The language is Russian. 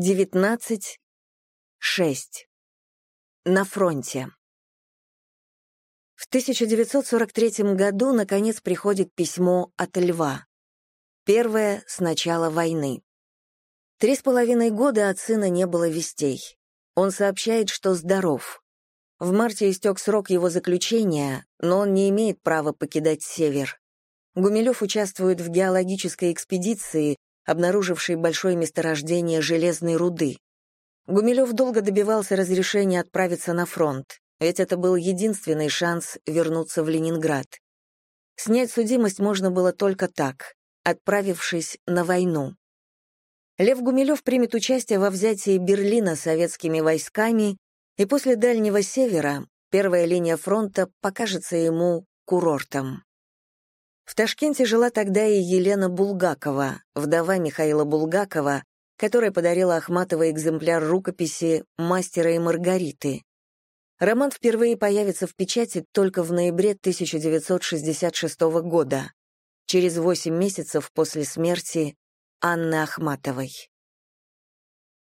19. 6. На фронте. В 1943 году, наконец, приходит письмо от Льва. Первое с начала войны. Три с половиной года от сына не было вестей. Он сообщает, что здоров. В марте истек срок его заключения, но он не имеет права покидать север. Гумилев участвует в геологической экспедиции, обнаружившей большое месторождение железной руды. Гумилев долго добивался разрешения отправиться на фронт, ведь это был единственный шанс вернуться в Ленинград. Снять судимость можно было только так, отправившись на войну. Лев Гумилев примет участие во взятии Берлина советскими войсками, и после Дальнего Севера первая линия фронта покажется ему курортом. Ташкенте жила тогда и Елена Булгакова, вдова Михаила Булгакова, которая подарила Ахматовой экземпляр рукописи «Мастера и Маргариты». Роман впервые появится в печати только в ноябре 1966 года, через восемь месяцев после смерти Анны Ахматовой.